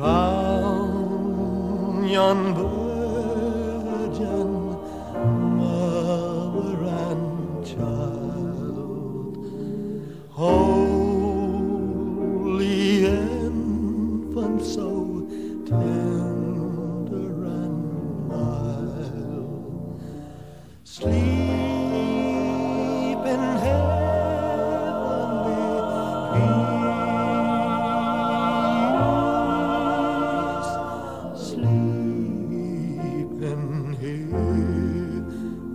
round yon virgin mother and child. Holy infant, so tender and mild. Sleep.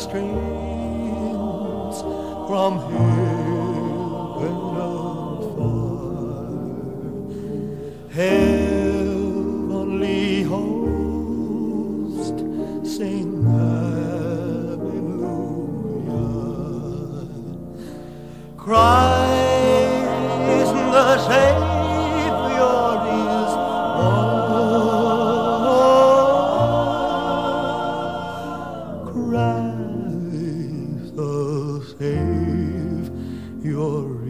streams from heaven afar. Heavenly host sing hallelujah. Christ the Savior is born. Christ. your